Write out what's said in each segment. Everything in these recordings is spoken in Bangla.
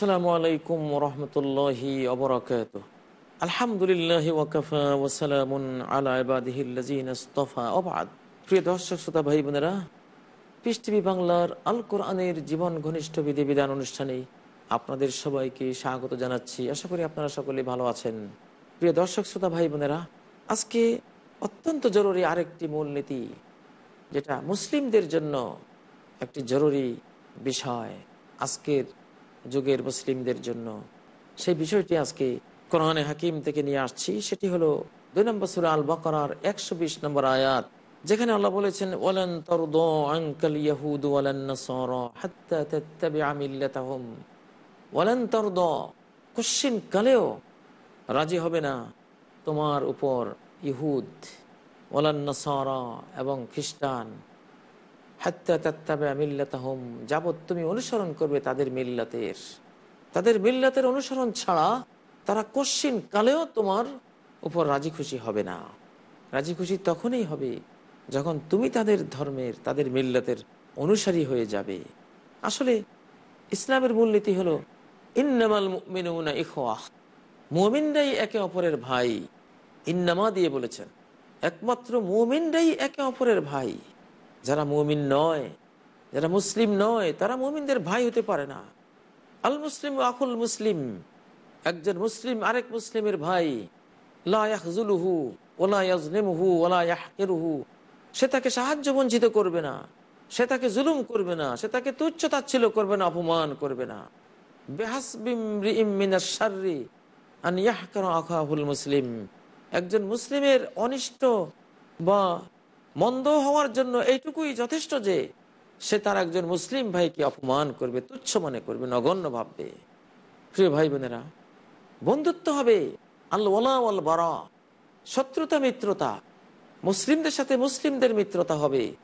আসসালামু আলাইকুম রহমতুল্লাহি অবরাকাত আলহামদুলিল্লাহ ওয়াকাফা ওসালামুন আলা ইবাদিহিল্লাজিন ইস্তফা। অবাদ প্রিয় দর্শক, শ্রোতা, ভাই, বোনেরা, পিস বাংলার আল কোরআনের জীবন ঘনিষ্ঠ বিধি বিধান অনুষ্ঠানে আপনাদের সবাইকে স্বাগত জানাচ্ছি। আশা করি আপনারা সকলে ভালো আছেন। প্রিয় দর্শক, শ্রোতা, ভাই, বোনেরা, আজকে অত্যন্ত জরুরি আরেকটি মূলনীতি, যেটা মুসলিমদের জন্য একটি জরুরি বিষয়। আজকের যুগের মুসলিমদের জন্য। সেই বিষয়টি আজকে কোরআনে হাকিম থেকে নিয়ে আসছি। সেটি হলো দুই নম্বর সুরা আল বকরার একশো বিশ নম্বর আয়াত, যেখানে আল্লাহ বলেছেন, ওয়ালান তরদ আঙ্কাল ইয়াহুদ ওয়ালান নাসারা হাত্তা তাত্তাবিআ মিল্লাতাহুম। ওয়ালান তরদ, কুশ্চিন কালেও রাজি হবে না তোমার উপর ইহুদ, ওয়ালান নাসারা এবং খ্রিস্টান। হাত্তা তাত্তাবে মিল্লাতাহম, যাবৎ তুমি অনুসরণ করবে তাদের মিল্লাতের। তাদের মিল্লাতের অনুসরণ ছাড়া তারা কশ্চিন কালেও তোমার উপর রাজি খুশি হবে না। রাজি খুশি তখনই হবে যখন তুমি তাদের ধর্মের, তাদের মিল্লাতের অনুসারী হয়ে যাবে। আসলে ইসলামের মূলনীতি হলো, ইন্নামাল মিনুনা ইখওয়াহ মুমিনরাই একে অপরের ভাই। ইন্নামা দিয়ে বলেছেন, একমাত্র মুমিনরাই একে অপরের ভাই। যারা মুমিন নয়, যারা মুসলিম নয়, তারা মুমিনদের ভাই হতে পারে না। আল মুসলিম আকুল মুসলিম, একজন মুসলিম আরেক মুসলিমের ভাই। সে তাকে সাহায্য বঞ্চিত করবে না, সে তাকে জুলুম করবে না, সে তাকে তুচ্ছ তাচ্ছিল করবে না, অপমান করবে না। মুসলিম। একজন মুসলিমের অনিষ্ট বা মন্দ হওয়ার জন্য এইটুকুই যথেষ্ট যে সে তার একজন মুসলিম ভাইকে অপমান করবে, তুচ্ছ মনে করবে, নগণ্য ভাববে। প্রিয় ভাই বোনেরা, বন্ধুত্ব হবে আল্লাহ বারা, শত্রুতা, মিত্রতা, মুসলিমদের সাথে মুসলিমদের মিত্রতা হবে।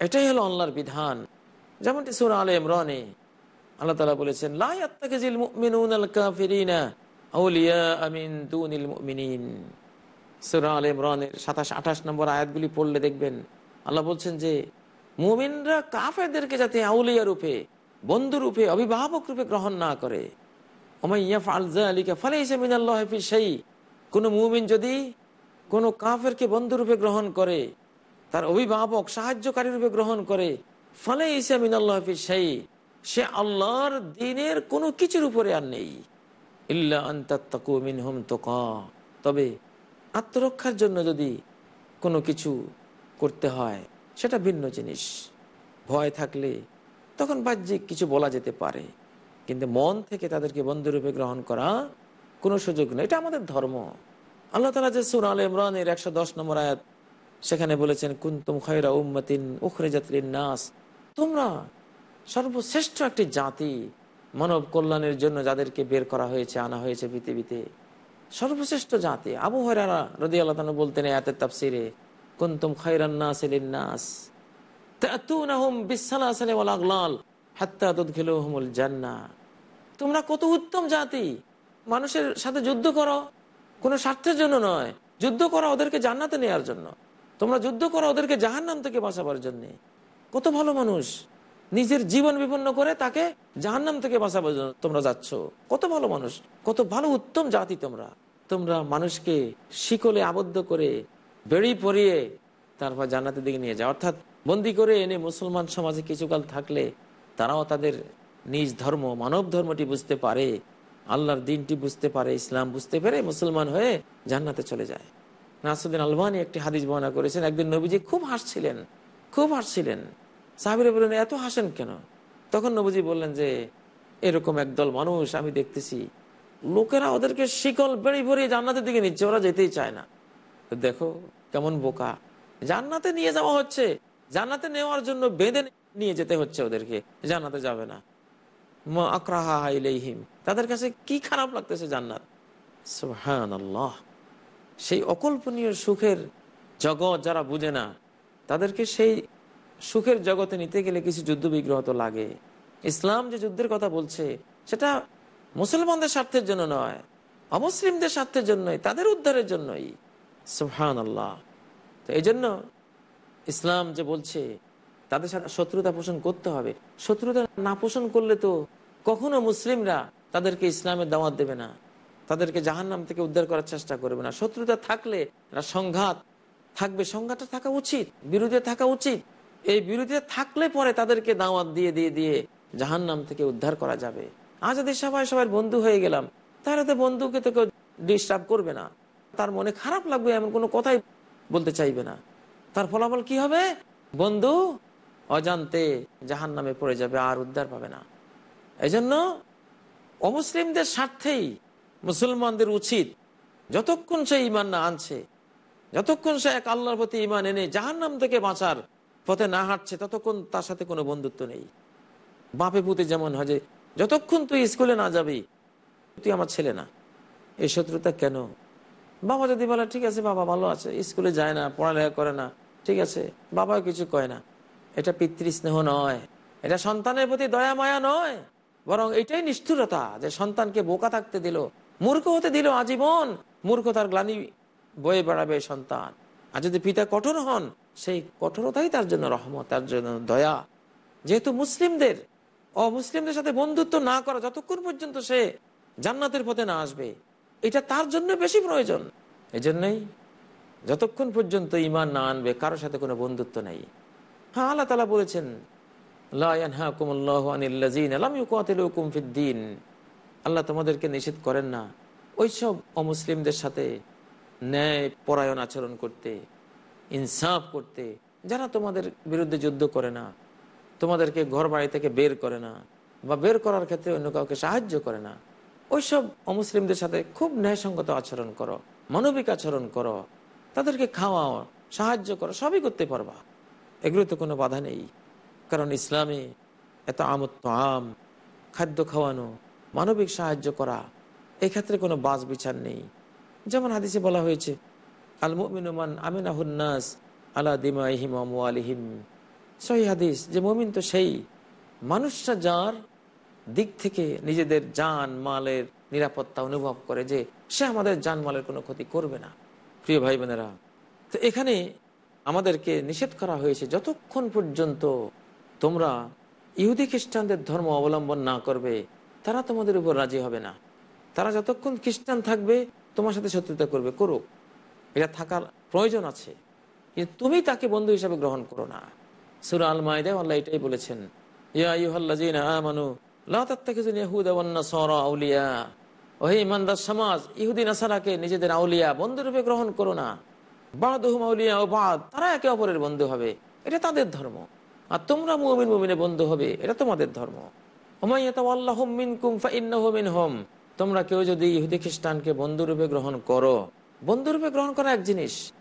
এটাই হলো আল্লাহর বিধান। যেমনটি সুর আল ইমরানে আল্লাহ তালা বলেছেন সুরা আল ইমরানের সাতাশ, আঠাশ নম্বর আয়াতগুলি পড়লে দেখবেন আল্লাহ বলছেন যে, মুমিনরা কাফেরদেরকে যাতে আউলিয়া রূপে, বন্ধু রূপে, অভিভাবক রূপে গ্রহণ না করে। সেই কোন মুমিন যদি কোন কাফেরকে বন্ধু রূপে গ্রহণ করে, তার অভিভাবক, সাহায্যকারী রূপে গ্রহণ করে ফলে ইসামিন আল্লাহ সেই সে আল্লাহর দিনের কোনো কিছুর উপরে আর নেই। ইল্লা আন্তাত্তাকুমিন হুম তোকা। তবে আত্মরক্ষার জন্য যদি কোনো কিছু করতে হয়, সেটা ভিন্ন জিনিস। ভয় থাকলে তখন বাহ্যিক কিছু বলা যেতে পারে। কিন্তু মন থেকে তাদেরকে বন্ধুরূপে গ্রহণ করা কোনো সুযোগ নেই। এটা আমাদের ধর্ম। আল্লাহ তালা যে সুর আল ইমরানের একশো দশ নম্বর আয়াত সেখানে বলেছেন, কুন্তুম খয়রা উম্মতিন উখরে জাতলিন নাস তোমরা সর্বশ্রেষ্ঠ একটি জাতি মানব কল্যাণের জন্য যাদেরকে বের করা হয়েছে, আনা হয়েছে পৃথিবীতে। সর্বশ্রেষ্ঠ জাতি। আবু হরারা রদি আল্লাহ বলতেন এতের তাফসিরে, কুন্তুম খৈরান্নাস নাস তোমরা কত উত্তম জাতি। মানুষের সাথে যুদ্ধ করো। কোনো স্বার্থের জন্য নয়। যুদ্ধ করো ওদেরকে জান্নাতে নেওয়ার জন্য। তোমরা যুদ্ধ করো ওদেরকে জাহান্নাম থেকে বাঁচাবার জন্য। কত ভালো মানুষ। নিজের জীবন বিপন্ন করে তাকে জাহান্নাম থেকে জন্য তোমরা যাচ্ছ। কত ভালো মানুষ, কত ভালো উত্তম জাতি তোমরা। তোমরা মানুষকে শিকলে আবদ্ধ করে বেড়ি পরিয়ে তারপর জান্নাতের দিকে নিয়ে যাও। অর্থাৎ বন্দি করে এনে মুসলমান সমাজে কিছুকাল থাকলে তারাও তাদের নিজ ধর্ম, মানব ধর্মটি বুঝতে পারে, আল্লাহর দিনটি বুঝতে পারে, ইসলাম বুঝতে পেরে মুসলমান হয়ে জান্নাতে চলে যায়। নাসুদ্দিন আলবানি একটি হাদিস বর্ণনা করেছেন, একদিন নবীজি খুব হাসছিলেন খুব হাসছিলেন। সাহাবিরা বললেন, এত হাসেন কেন? তখন নবীজি বললেন যে, এরকম একদল মানুষ আমি দেখতেছি। লোকেরা ওদেরকে শিকল বেড়ি ভরিয়ে জান্নাতের দিকে নিচ্ছে, ওরা যেতেই চায় না। দেখো কেমন বোকা। জান্নাতে নিয়ে যাওয়া হচ্ছে। জান্নাতে নেওয়ার জন্য বেঁধে নিয়ে যেতে হচ্ছে ওদেরকে, জান্নাতে যাবে না। ইলাইহিম। তাদের কাছে কি খারাপ লাগতেছে জান্নাত? সেই অকল্পনীয় সুখের জগৎ যারা বুঝে না, তাদেরকে সেই সুখের জগতে নিতে গেলে কিছু যুদ্ধ বিগ্রহ তো লাগে। ইসলাম যে যুদ্ধের কথা বলছে, সেটা মুসলমানদের স্বার্থের জন্য নয়, অমুসলিমদের স্বার্থের জন্যই, তাদের উদ্ধারের জন্যই। সুহান আল্লাহ তো এই জন্য ইসলাম যে বলছে, তাদের সাথে শত্রুতা পোষণ করতে হবে। শত্রুতা না পোষণ করলে তো কখনো মুসলিমরা তাদেরকে ইসলামের দাওয়াত দেবে না, তাদেরকে জাহান্নাম থেকে উদ্ধার করার চেষ্টা করবে না। শত্রুতা থাকলে সংঘাত থাকবে। সংঘাতটা থাকা উচিত বিরোধী থাকা উচিত। এই বিরোধী থাকলে পরে তাদেরকে দাওয়াত দিয়ে দিয়ে দিয়ে জাহান্নাম থেকে উদ্ধার করা যাবে। আজ যদি সবাই সবার বন্ধু হয়ে গেলাম। তাহলে তো বন্ধুকে তো কেউ ডিস্টার্ব করবে না। তার মনে খারাপ লাগবে, এমন কোনো কথাই বলতে চাইবে না। তার ফলাফল কি হবে? বন্ধু অজান্তে জাহান নামে পড়ে যাবে, আর উদ্ধার পাবে না। এই জন্য অমুসলিমদের স্বার্থেই মুসলমানদের উচিত যতক্ষণ সে ইমান না আনছে, যতক্ষণ সে এক আল্লাহর প্রতি ইমান এনে জাহান নাম থেকে বাঁচার পথে না হাঁটছে, ততক্ষণ তার সাথে কোনো বন্ধুত্ব নেই। বাপে পুতে যেমন হয় যে, যতক্ষণ তুই স্কুলে না যাবি, তুই আমার ছেলে না। এই শত্রুতা কেন? বাবা যদি বলে, ঠিক আছে বাবা, ভালো আছে, স্কুলে যায় না, পড়ালেখা করে না, ঠিক আছে। বাবাও কিছু কয় না। এটা পিতৃস্নেহ নয়, এটা সন্তানের প্রতি দয়া, মায়া নয়, বরং এটাই নিষ্ঠুরতা যে সন্তানকে বোকা থাকতে দিল, মূর্খ হতে দিল আজীবন। মূর্খতার গ্লানি বয়ে বেড়াবে সন্তান। আর যদি পিতা কঠোর হন সেই কঠোরতাই তার জন্য রহমত, তার জন্য দয়া। যেহেতু মুসলিমদের, অমুসলিমদের সাথে বন্ধুত্ব না করা, যতক্ষণ পর্যন্ত সে জান্নাতের পথে না আসবে, এটা তার জন্য বেশি প্রয়োজন। এই জন্যই যতক্ষণ পর্যন্ত ইমান না আনবে, কারোর সাথে কোনো বন্ধুত্ব নেই। হ্যাঁ আল্লাহ তালা বলেছেন আল্লাহ তোমাদেরকে নিষেধ করেন না। ওইসব অমুসলিমদের সাথে ন্যায় পরায়ণ আচরণ করতে। ইনসাফ করতে, যারা তোমাদের বিরুদ্ধে যুদ্ধ করে না, তোমাদেরকে ঘর বাড়ি থেকে বের করে না বা বের করার ক্ষেত্রে অন্য কাউকে সাহায্য করে না, ওইসব অমুসলিমদের সাথে খুব ন্যায়সঙ্গত আচরণ করো, মানবিক আচরণ করো, তাদেরকে খাওয়াও, সাহায্য করো, সবই করতে পারবা। এগুলো তো কোনো বাধা নেই। কারণ ইসলামে এত আমত আম খাদ্য খাওয়ানো, মানবিক সাহায্য করা, এক্ষেত্রে কোনো বাস বিচার নেই। যেমন হাদিসে বলা হয়েছে আল মুমিনুমান আমিনাহুন্নাস আলা দিমাহিম আলিহিম সহি হাদিস, যে মমিন তো সেই মানুষরা যার দিক থেকে নিজেদের জান, মালের নিরাপত্তা অনুভব করে যে সে আমাদের জান, মালের কোনো ক্ষতি করবে না। প্রিয় ভাই বোনেরা তো এখানে আমাদেরকে নিষেধ করা হয়েছে, যতক্ষণ পর্যন্ত তোমরা ইহুদি খ্রিস্টানদের ধর্ম অবলম্বন না করবে, তারা তোমাদের উপর রাজি হবে না। তারা যতক্ষণ খ্রিস্টান থাকবে, তোমার সাথে শত্রুতা করবে, করুক। এটা থাকার প্রয়োজন আছে। কিন্তু তুমি তাকে বন্ধু হিসাবে গ্রহণ করো না। সুরা আল মাইদে আল্লাহ এটাই বলেছেন সমাজ, ইহুদি নাসারাকে নিজেদের আউলিয়া গ্রহণ করো না। তারা একে অপরের বন্ধু হবে। এটা তাদের ধর্ম। আর তোমরা বন্ধু হবে, এটা তোমাদের ধর্ম। তোমরা কেউ যদি ইহুদি খ্রিস্টানকে বন্ধুরূপে গ্রহণ করো বন্ধুরূপে গ্রহণ করা এক জিনিস,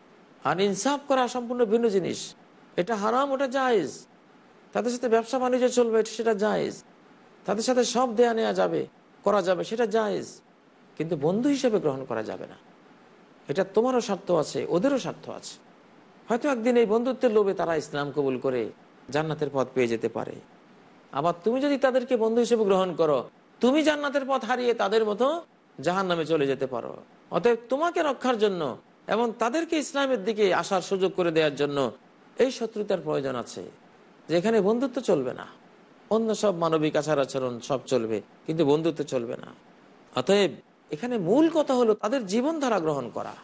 আর ইনসাফ করা সম্পূর্ণ ভিন্ন জিনিস। এটা হারাম, ওটা জায়েজ। তাদের সাথে ব্যবসা বাণিজ্য চলবে সেটা জায়েজ। তাদের সাথে সব দেয়া নেওয়া যাবে, করা যাবে, সেটা জায়েজ। কিন্তু বন্ধু হিসেবে গ্রহণ করা যাবে না। এটা তোমারও স্বার্থ আছে, ওদেরও স্বার্থ আছে। হয়তো একদিন এই বন্ধুত্বের লোভে তারা ইসলাম কবুল করে জান্নাতের পথ পেয়ে যেতে পারে। আবার তুমি যদি তাদেরকে বন্ধু হিসেবে গ্রহণ করো, তুমি জান্নাতের পথ হারিয়ে তাদের মতো জাহান নামে চলে যেতে পারো। অতএব তোমাকে রক্ষার জন্য এবং তাদেরকে ইসলামের দিকে আসার সুযোগ করে দেওয়ার জন্য এই শত্রুতার প্রয়োজন আছে। যেখানে বন্ধুত্ব চলবে না। অন্য সব মানবিক আচার আচরণ সব চলবে, কিন্তু বন্ধুত্ব চলবে না। অতএব এখানে মূল কথা হলো তাদের জীবনধারা গ্রহণ করা,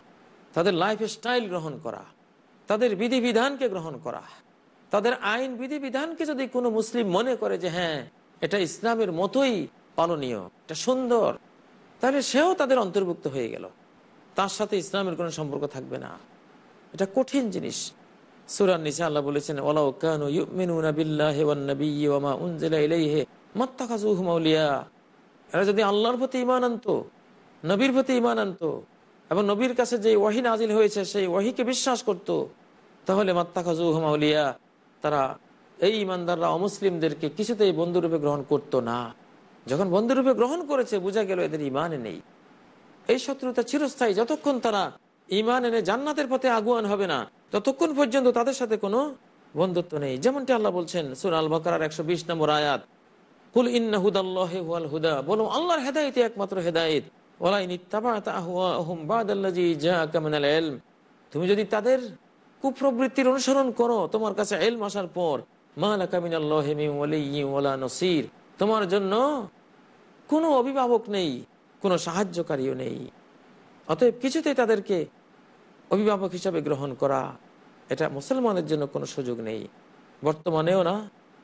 তাদের লাইফ স্টাইল গ্রহণ করা, তাদের বিধিবিধানকে গ্রহণ করা। তাদের আইন বিধিবিধানকে যদি কোনো মুসলিম মনে করে যে হ্যাঁ এটা ইসলামের মতোই পালনীয়, এটা সুন্দর তাহলে সেও তাদের অন্তর্ভুক্ত হয়ে গেল। তার সাথে ইসলামের কোনো সম্পর্ক থাকবে না। এটা কঠিন জিনিস। সুরান নিসা আল্লাহ বলেছেন ওলাও কানু ইউমিনুনা বিল্লাহি ওয়ান নাবিয়্যি ওয়া মা উনজিলা ইলাইহি মাত্তাখাযুহুম আউলিয়া। এরা যদি আল্লাহর প্রতি ঈমান আনতো, নবীর প্রতি ইমান আনতো, এবং নবীর কাছে যে ওয়াহি নাজিল হয়েছে, সেই ওয়াহিকে বিশ্বাস করত, তাহলে মাত্তাখাজু হুমাউলিয়া তারা এই ইমানদাররা অমুসলিমদেরকে কিছুতেই বন্ধুরূপে গ্রহণ করতো না। যখন বন্ধুরূপে গ্রহণ করেছে, বোঝা গেল এদের ইমান নেই। এই শত্রুতা চিরস্থায়ী, যতক্ষণ তারা ইমান এনে জান্নাতের পথে আগুয়ান হবে না, ততক্ষণ পর্যন্ত তাদের সাথে কোনো বন্ধুত্ব নেই। যেমনটি আল্লাহ বলছেন, সুর আল বকরার একশো বিশ নম্বর আয়াত, কুল ইন্না হুদাল্লাহ হুয়াল হুদা বলো আল্লাহর হেদায়ত একমাত্র হেদায়ত। তুমি যদি তাদের কুপ্রবৃত্তির অনুসরণ করো, তোমার কাছে এলম আসার পর নসির তোমার জন্য কোনো অভিভাবক নেই, কোনো সাহায্যকারীও নেই। অতএব কিছুতেই তাদেরকে অভিভাবক হিসাবে গ্রহণ করা, এটা মুসলমানের জন্য কোনো সুযোগ নেই। বর্তমানেও না,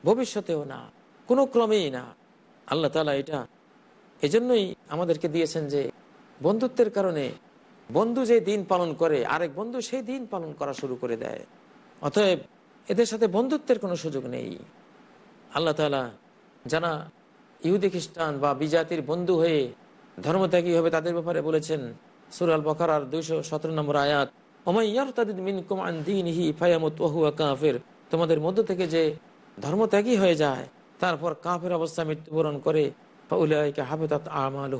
ভবিষ্যতেও না, কোনো ক্রমেই না। আল্লাহ তালা এটা এজন্যই আমাদেরকে দিয়েছেন যে বন্ধুত্বের কারণে বন্ধু যে দিন পালন করে, আরেক বন্ধু সেই দিন পালন করা শুরু করে দেয়। অতএব এদের সাথে বন্ধুত্বের কোনো সুযোগ নেই। আল্লাহ তালা যারা ইহুদি খ্রিস্টান বা বিজাতির বন্ধু হয়ে ধর্মত্যাগী হবে তাদের ব্যাপারে বলেছেন সুরাল বকার দুইশো সতেরো নম্বর আয়াত তোমাদের মধ্য থেকে যে ধর্মত্যাগী হয়ে যায়, তারপর কাফের অবস্থা মৃত্যুবরণ করে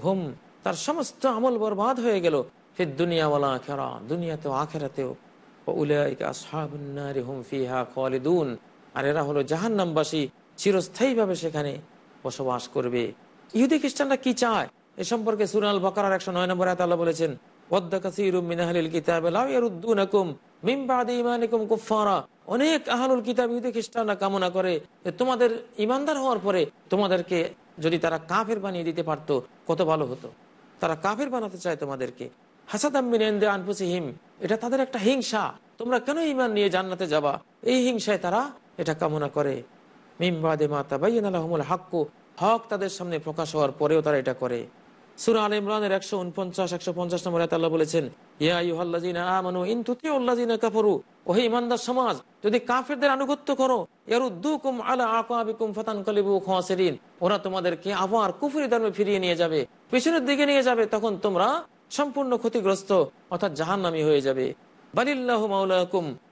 হুম তার সমস্ত আমল বরবাদ হয়ে গেল দুনিয়াওয়ালা আখেরা। দুনিয়াতেও আখেরাতেও আর এরা হলো জাহান্নামবাসী। চিরস্থায়ীভাবে সেখানে বসবাস করবে। ইহুদি খ্রিস্টানরা কি চায়? এ সম্পর্কে সুরাল বকার একশো নয় নম্বর আল্লাহ বলেছেন অনেক কিতাব ইহুদি খ্রিস্টানরা কামনা করে তোমাদের হওয়ার পরে তোমাদেরকে যদি তারা কাফের বানিয়ে দিতে পারতো, কত ভালো হতো। তারা কাফের বানাতে চায় তোমাদেরকে। এটা তাদের একটা হিংসা। তোমরা কেন ইমান নিয়ে জান্নাতে যাবা? এই হিংসায় তারা এটা কামনা করে। হক তাদের সামনে প্রকাশ হওয়ার পরেও তারা এটা করে। ওরা তোমাদেরকে আবার ফিরিয়ে নিয়ে যাবে, পেছনের দিকে নিয়ে যাবে, তখন তোমরা সম্পূর্ণ ক্ষতিগ্রস্ত, অর্থাৎ জাহান্নামি হয়ে যাবে। বালিল্লাহ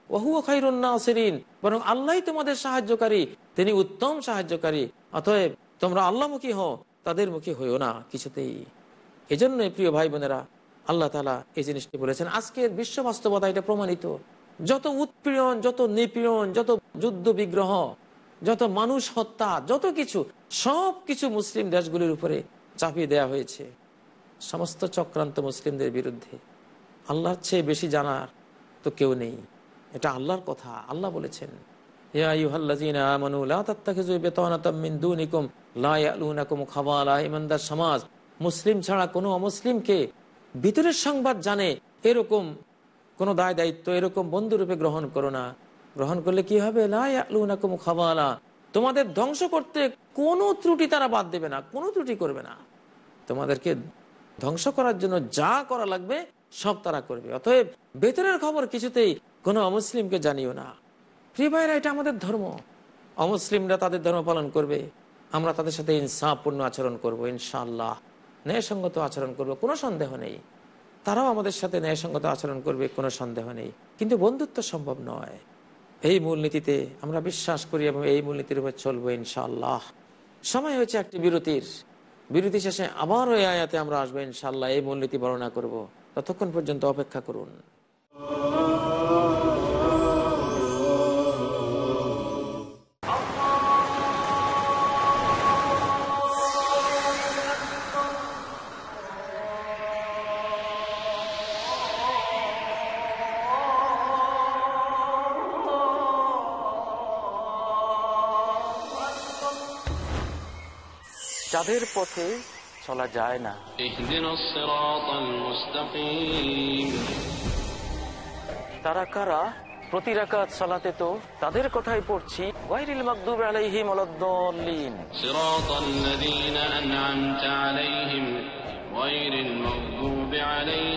ওহুয়া খাইরুন্না আসরিন বরং আল্লাহ তোমাদের সাহায্যকারী, তিনি উত্তম সাহায্যকারী। অতএব তোমরা আল্লাহমুখী হও, তাদের মুখী হইও না কিছুতেই। এজন্য প্রিয় ভাই বোনেরা, আল্লাহ তালা এই জিনিসটি বলেছেন, আজকের বিশ্ব বাস্তবতা এটা প্রমাণিত। যত উৎপীড়ন, যত নিপীড়ন, যত যুদ্ধ বিগ্রহ, যত মানুষ হত্যা, যত কিছু, সব কিছু মুসলিম দেশগুলির উপরে চাপিয়ে দেয়া হয়েছে। সমস্ত চক্রান্ত মুসলিমদের বিরুদ্ধে। আল্লাহর চেয়ে বেশি জানার তো কেউ নেই। এটা আল্লাহর কথা, আল্লাহ বলেছেন। সমাজ। মুসলিম ছাড়া কোনো অমুসলিমকে ভিতরের সংবাদ জানে এরকম কোনো দায় দায়িত্ব, এরকম বন্ধুরূপে গ্রহণ করো না। গ্রহণ করলে কি হবে? খাবালা। তোমাদের ধ্বংস করতে কোনো ত্রুটি তারা বাদ দেবে না, কোনো ত্রুটি করবে না। তোমাদেরকে ধ্বংস করার জন্য যা করা লাগবে সব তারা করবে। অতএব ভেতরের খবর কিছুতেই কোনো অমুসলিমকে জানিও না। প্রিয় ভাইরা, এটা আমাদের ধর্ম। অমুসলিমরা তাদের ধর্ম পালন করবে। আমরা তাদের সাথে ইনসাফপূর্ণ আচরণ করব, ইনশাআল্লাহ। ন্যায়সঙ্গত আচরণ করব, কোনো সন্দেহ নেই। তারাও আমাদের সাথে ন্যায়সঙ্গত আচরণ করবে, কোনো সন্দেহ নেই। কিন্তু বন্ধুত্ব সম্ভব নয়। এই মূলনীতিতে আমরা বিশ্বাস করি এবং এই মূলনীতির উপর চলবো, ইনশাআল্লাহ। সময় হয়েছে একটি বিরতির। বিরতি শেষে আবার ওই আয়াতে আমরা আসব ইনশাল্লাহ এই মূলনীতি বর্ণনা করব। ততক্ষণ পর্যন্ত অপেক্ষা করুন। যাদের পথে চলা যায় না। তারা কারা? প্রতি রাকাত সালাতে তো তাদের কথাই পড়ছি। ওয়াইরিল মাকদুব আলাইহিম সিরাতাল্লাযীনা আন'আমতা আলাইহিম আলাইহিম।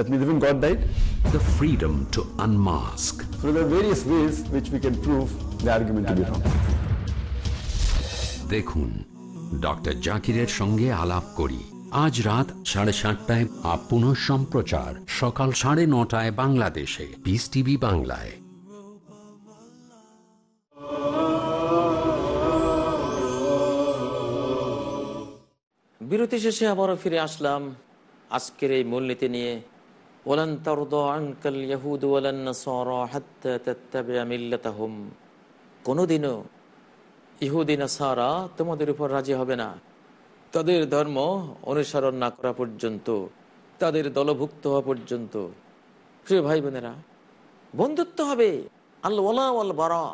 That means even God died? The freedom to unmask. So there are various ways which we can prove the argument to be wrong. দেখুন ডক্টর জাকিরের সঙ্গে আলাপ করি আজ রাত সাড়ে সাতটায় আপ পুনঃ সম্প্রচার সকাল সাড়ে নটায় বাংলাদেশে পিস টিভি বাংলায় বিরতি শেষে আবারও ফিরে আসলাম আজকের এই মূলনীতি নিয়ে ওলান তারদ আনকাল ইয়াহুদ ওয়ালান নাসারা হাত্তা তাত্তাবিআ মিল্লাতাহুম। কোনোদিনও ইহুদি নাসারা তোমাদের উপর রাজি হবে না। তাদের ধর্ম অনুসরণ না করা পর্যন্ত, তাদের দলভুক্ত হওয়া পর্যন্ত। প্রিয় ভাই বোনেরা বন্ধুত্ব হবে আল্লাহ আল বারা,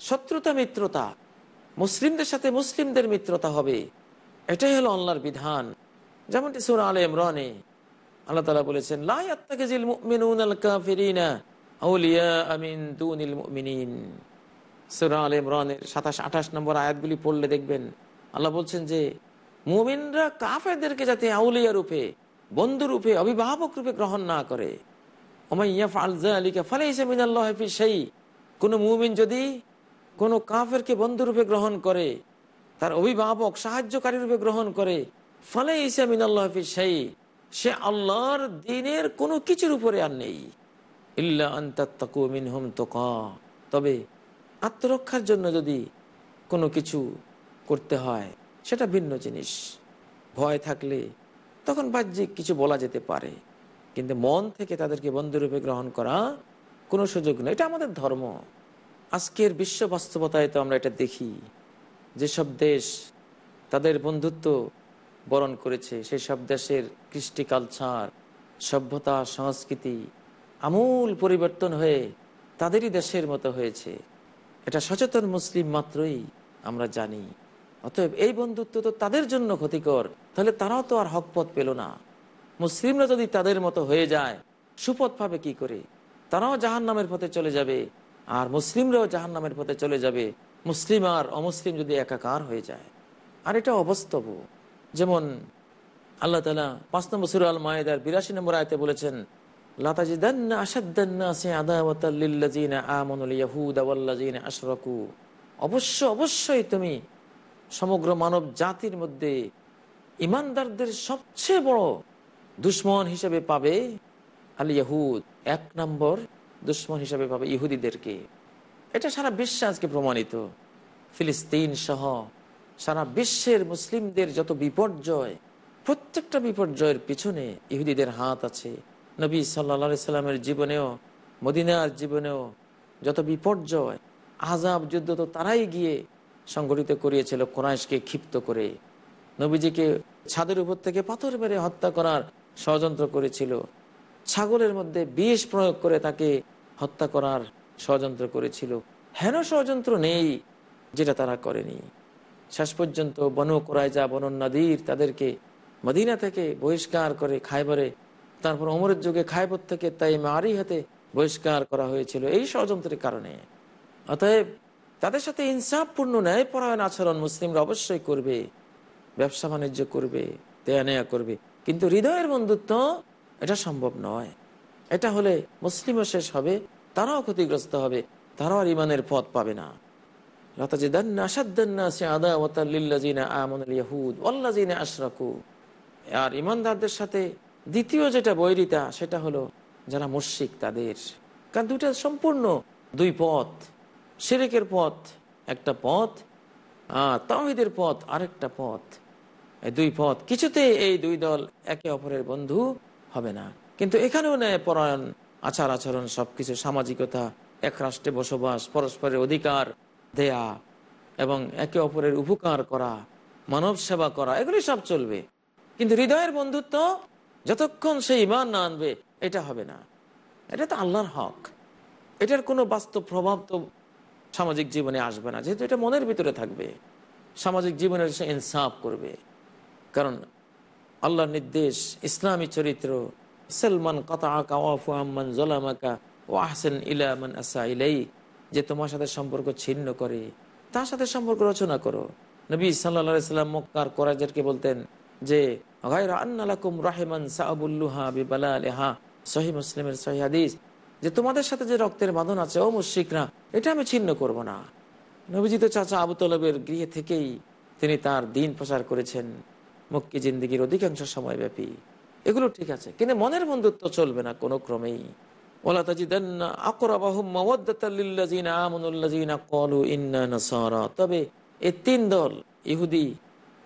শত্রুতা, মিত্রতা, মুসলিমদের সাথে মুসলিমদের মিত্রতা হবে। এটাই হলো আল্লাহর বিধান। যেমনটি সুরা আলে ইমরানে আল্লাহ তালা বলেছেন কাফিরিনা আউলিয়া আঠাশ নম্বর আয়াতগুলি পড়লে দেখবেন, আল্লাহ বলছেন যে কাফেরদেরকে যাতে রূপে অভিভাবক রূপে গ্রহণ না করে। সেই কোন মুমিন যদি কোনো কাফেরকে বন্ধু রূপে গ্রহণ করে, তার অভিভাবক, সাহায্যকারী রূপে গ্রহণ করে ফলে ইসা মিনাল্লাহ সেই সে আল্লাহর দিনের কোনো কিছুর উপরে আর নেই। ইল্লা মিনহুম তোকা। তবে আত্মরক্ষার জন্য যদি কোনো কিছু করতে হয়, সেটা ভিন্ন জিনিস। ভয় থাকলে তখন বাহ্যিক কিছু বলা যেতে পারে। কিন্তু মন থেকে তাদেরকে বন্ধুরূপে গ্রহণ করা কোনো সুযোগ নেই। এটা আমাদের ধর্ম। আজকের বিশ্ব বাস্তবতায় তো আমরা এটা দেখি। যেসব দেশ তাদের বন্ধুত্ব বরণ করেছে সেই সব দেশের কৃষ্টি কালচার, সভ্যতা, সংস্কৃতি আমূল পরিবর্তন হয়ে তাদেরই দেশের মতো হয়েছে। এটা সচেতন মুসলিম মাত্রই আমরা জানি। অতএব এই বন্ধুত্ব তো তাদের জন্য ক্ষতিকর, তাহলে তারাও তো আর হক পথ পেল না। মুসলিমরা যদি তাদের মতো হয়ে যায়, সুপথ পাবে কি করে? তারাও জাহান নামের পথে চলে যাবে, আর মুসলিমরাও জাহান নামের পথে চলে যাবে, মুসলিম আর অমুসলিম যদি একাকার হয়ে যায়। আর এটা অবাস্তব যেমন আল্লাহ তালা পাঁচ নম্বর সুর আল মায়েদার বিরাশি নম্বর আয়তে বলেছেন অবশ্য, অবশ্যই তুমি সমগ্র মানব জাতির মধ্যে সবচেয়ে বড় দুশ্মন হিসেবে পাবে আল এক নম্বর দুশ্মন হিসেবে পাবে ইহুদিদেরকে। এটা সারা বিশ্বে আজকে প্রমাণিত। ফিলিস্তিন সহ সারা বিশ্বের মুসলিমদের যত বিপর্যয়, প্রত্যেকটা বিপর্যয়ের পিছনে ইহুদিদের হাত আছে। নবী সাল্লা সাল্লামের জীবনেও, মদিনার জীবনেও যত বিপর্যয় আজাব যুদ্ধ তো তারাই গিয়ে সংগঠিত করিয়েছিল কোরআশকে ক্ষিপ্ত করে। নবীজিকে ছাদের উপর থেকে পাথর মেরে হত্যা করার ষড়যন্ত্র করেছিল। ছাগলের মধ্যে বিষ প্রয়োগ করে তাকে হত্যা করার ষড়যন্ত্র করেছিল। হেন ষড়যন্ত্র নেই যেটা তারা করেনি। শেষ পর্যন্ত বনু কোরাইজা, বন নদীর তাদেরকে মদিনা থেকে বহিষ্কার করে খাইবারে, তারপর অমরের যুগে খাইবর থেকে তাই মারি হাতে বহিষ্কার করা হয়েছিল এই ষড়যন্ত্রের কারণে। অতএব তাদের সাথে ইনসাফপূর্ণ ন্যায় পরায়ণ আচরণ মুসলিমরা অবশ্যই করবে, ব্যবসা বাণিজ্য করবে দেয়া করবে। কিন্তু হৃদয়ের বন্ধুত্ব এটা সম্ভব নয়। এটা হলে মুসলিমও শেষ হবে, তারাও ক্ষতিগ্রস্ত হবে, তারাও আর ইমানের পথ পাবে না। আর ইমানদারদের সাথে দ্বিতীয় যেটা বৈরিতা, সেটা হলো যারা মুশিক তাদের। কারণ দুইটা সম্পূর্ণ দুই পথ। সিরেকের পথ, একটা পথ তাহিদের পথ, আরেকটা পথ। এই দুই পথ কিছুতে এই দুই দল একে অপরের বন্ধু হবে না। কিন্তু এখানেও নেয় পরায়ণ আচার আচরণ সবকিছু সামাজিকতা, এক রাষ্ট্রে বসবাস, পরস্পরের অধিকার দেয়া এবং একে অপরের উপকার করা, মানব সেবা করা, এগুলি সব চলবে। কিন্তু হৃদয়ের বন্ধুত্ব যতক্ষণ সে ইমান না আনবে, এটা হবে না। এটা তো আল্লাহর হক। এটার কোনো বাস্তব প্রভাব তো সামাজিক জীবনে আসবে না, যেহেতু এটা মনের ভিতরে থাকবে। সামাজিক জীবনে সে ইনসাফ করবে। কারণ আল্লাহর নির্দেশ, ইসলামী চরিত্র, সলমান কথা আকা ওয়াফু আম্মান জলামাকা ও আহসেন আসা ইলাই যে তোমার সাথে সম্পর্ক ছিন্ন করে, তার সাথে সম্পর্ক রচনা করো। নবী সাল্লা সাল্লাম মক্কার কোরআজেরকে বলতেন যে আন্নালাকুম রাহেমান সাহাবুল্লুহা বিবালা আলেহা সহি মুসলিমের সহি যে তোমাদের সাথে যে রক্তের বাঁধন আছে, ও মুশিকরা এটা আমি ছিন্ন করব না। নবীজিত চাচা আবু তলবের গৃহে থেকেই তিনি তার দিন প্রচার করেছেন। মক্কি জিন্দিগির অধিকাংশ সময় ব্যাপী এগুলো ঠিক আছে, কিন্তু মনের বন্ধুত্ব চলবে না কোনো ক্রমেই। তবে এই তিন দল, ইহুদি,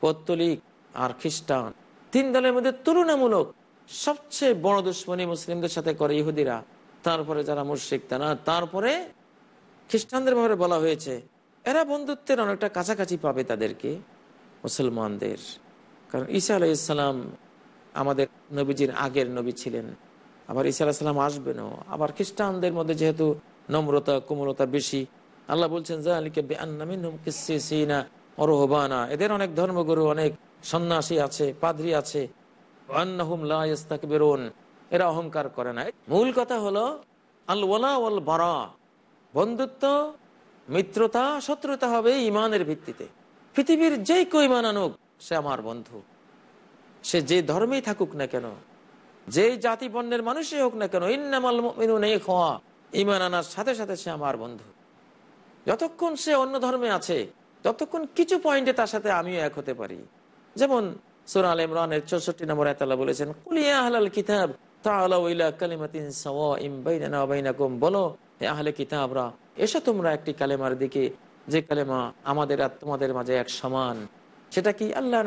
পত্তলিক আর খ্রিস্টান, তিন দলের মধ্যে তুলনামূলক সবচেয়ে বড় দুশ্মনী মুসলিমদের সাথে করে ইহুদিরা। তারপরে যারা মুর্শিক তারা, তারপরে খ্রিস্টানদের ব্যাপারে বলা হয়েছে, এরা বন্ধুত্বের অনেকটা কাছাকাছি পাবে তাদেরকে, মুসলমানদের। কারণ ঈসা আলাইসাল্লাম আমাদের নবীজির আগের নবী ছিলেন। আবার ঈসা আলাহিসাল্লাম আসবেনও। আবার খ্রিস্টানদের মধ্যে যেহেতু নম্রতা, কোমলতা বেশি, আল্লাহ বলছেন অরোহবানা এদের অনেক ধর্মগুরু, অনেক সন্ন্যাসী আছে, পাদ্রি আছে। এরা অহংকার করে না। মূল কথা হলো আল্লা বারা। বন্ধুত্ব, মিত্রতা, শত্রুতা হবে ইমানের ভিত্তিতে। পৃথিবীর যেই কেউ ইমান আনুক, সে আমার বন্ধু। সে যে ধর্মেই থাকুক না কেন যে জাতি বর্ণের মানুষই হোক না কেন, ইন্নামাল নেই খোয়া ইমান আনার সাথে সাথে সে আমার বন্ধু। যতক্ষণ সে অন্য ধর্মে আছে, ততক্ষণ কিছু পয়েন্টে তার সাথে আমিও এক হতে পারি। যেমন সুরাল ইমরানের চৌষট্টি নম্বর এতালা বলেছেন কুলিয়া আহলাল কিতাব বলো কিতাবরা, এসো তোমরা একটি কালেমার দিকে, যে কালেমা আমাদের আর তোমাদের মাঝে এক সমান। সেটা কি আল্লাহ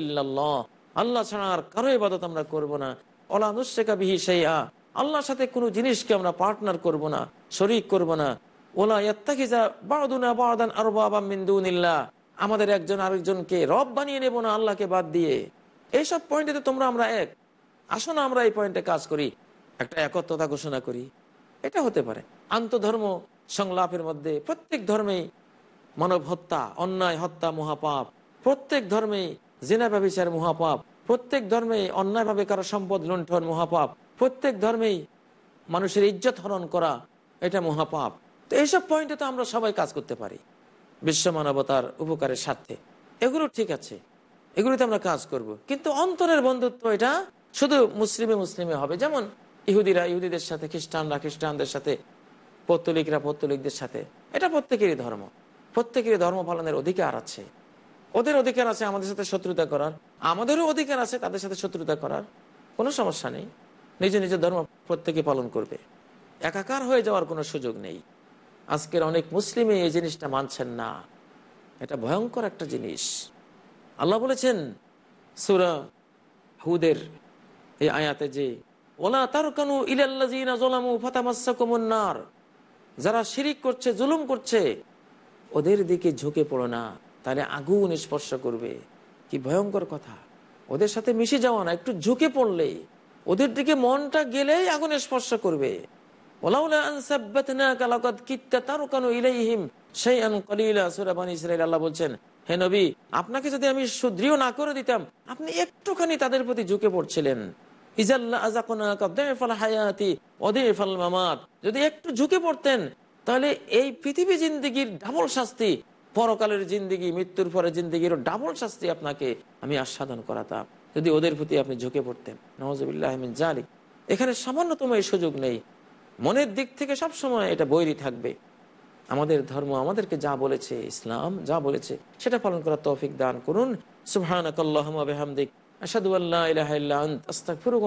ইল্লাল্লাহ আল্লাহ ছাড়া আর কারও ইবাদত আমরা করব না। ওলা নুসেকা বিহি সেইয়া আল্লাহর সাথে কোনো জিনিসকে আমরা পার্টনার করব না, শরিক করব না। ওলা ইয়াত্তাকিজা বাদুনা বাদান আর বাবা মিন্দুনিল্লাহ আমাদের একজন আরেকজনকে রব বানিয়ে নেব না আল্লাহকে বাদ দিয়ে। এইসব পয়েন্টে তোমরা আমরা এক। আসো না আমরা এই পয়েন্টে কাজ করি। একটা একত্রতা ঘোষণা করি। এটা হতে পারে। আন্তধর্ম সংলাপের মধ্যে প্রত্যেক ধর্মেই মানব হত্যা, অন্যায়, হত্যা, মহাপাপ। প্রত্যেক ধর্মেই জেনা ব্যবচার, মহাপাপ। প্রত্যেক ধর্মেই অন্যায়ভাবে কারও সম্পদ লুণ্ঠন মহাপাপ। প্রত্যেক ধর্মেই মানুষের ইজ্জত হরণ করা, এটা মহাপাপ। তো এইসব পয়েন্টে তো আমরা সবাই কাজ করতে পারি, বিশ্ব মানবতার উপকারের স্বার্থে। এগুলো ঠিক আছে, এগুলোতে আমরা কাজ করব। কিন্তু অন্তরের বন্ধুত্ব এটা শুধু মুসলিমে মুসলিমে হবে। যেমন ইহুদিরা, ইহুদিদের সাথে, খ্রিস্টানরা খ্রিস্টানদের সাথে, পত্তলিকরা পত্তলিকদের সাথে। এটা প্রত্যেকেরই ধর্ম। প্রত্যেকেরই ধর্ম পালনের অধিকার আছে। ওদের অধিকার আছে আমাদের সাথে শত্রুতা করার। আমাদেরও অধিকার আছে তাদের সাথে শত্রুতা করার। কোনো সমস্যা নেই। নিজে নিজের ধর্ম প্রত্যেকে পালন করবে। একাকার হয়ে যাওয়ার কোনো সুযোগ নেই। আজকের অনেক মুসলিমে এই জিনিসটা মানছেন না। এটা ভয়ঙ্কর একটা জিনিস। আল্লাহ বলেছেন, সুরা হুদের এই আয়াতে যে, ওলা তার কানু ইলাল্লার যারা শিরিক করছে, জুলুম করছে, ওদের দিকে ঝুঁকে পড়ো না। তাহলে আগুন স্পর্শ করবে। কি ভয়ঙ্কর কথা। ওদের সাথে মিশে যাওয়া না, একটু ঝুঁকে পড়লে ওদের দিকে মনটা গেলেই আগুন স্পর্শ করবে। হে নবী, আপনাকে যদি আমি সুদৃঢ় না করে দিতাম, আপনি একটুখানি তাদের প্রতি ঝুঁকে পড়ছিলেন। যদি একটু ঝুঁকে পড়তেন, তাহলে এই পৃথিবী জিন্দিগির ডাবল শাস্তি পরকালের জিন্দিগি, মৃত্যুর পরে জিন্দিগির ডাবল শাস্তি আপনাকে আমি আস্বাদন করাতাম। যদি ওদের প্রতি আপনি ঝুঁকে পড়তেন। নওয়াজবিল্লাহ জালিক এখানে সামান্যতম এই সুযোগ নেই। মনের দিক থেকে সব সময় এটা বৈরী থাকবে। আমাদের ধর্ম আমাদেরকে যা বলেছে, ইসলাম যা বলেছে, সেটা পালন করার তৌফিক দান করুন। সুবহানাকাল্লাহমদিক আসাদু আল্লাহ ইলাহা ইল্লা আন্ত। আস্তাগফিরুকা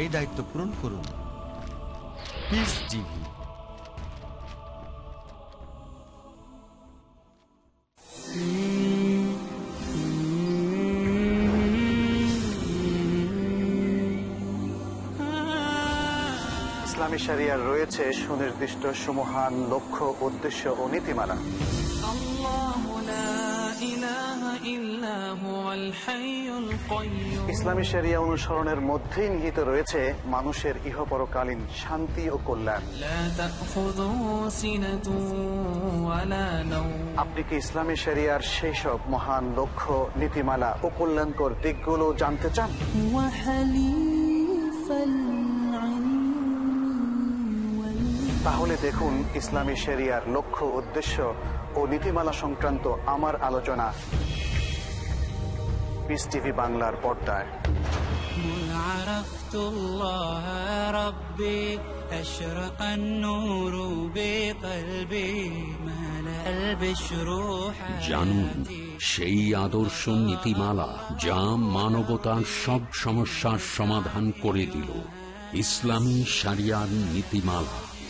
এই দায়িত্ব পূরণ করুন। ইসলামী শরিয়ার রয়েছে সুনির্দিষ্ট সুমহান লক্ষ্য উদ্দেশ্য ও নীতিমালা। ইসলামী শরিয়া অনুসরণের মধ্যেই নিহিত রয়েছে মানুষের ইহপরকালীন শান্তি ও কল্যাণ। আপনি কি ইসলামী শরিয়ার সেই সব মহান লক্ষ্য নীতিমালা ও কল্যাণকর দিকগুলো জানতে চান? তাহলে দেখুন ইসলামী শরিয়ার লক্ষ্য উদ্দেশ্য ও নীতিমালা সংক্রান্ত আমার আলোচনা। পিস টিভি বাংলার পর্দায়। সেই আদর্শ নীতিমালা যা মানবতার সব সমস্যার সমাধান করে দিল। ইসলামী সারিয়ার নীতিমালা।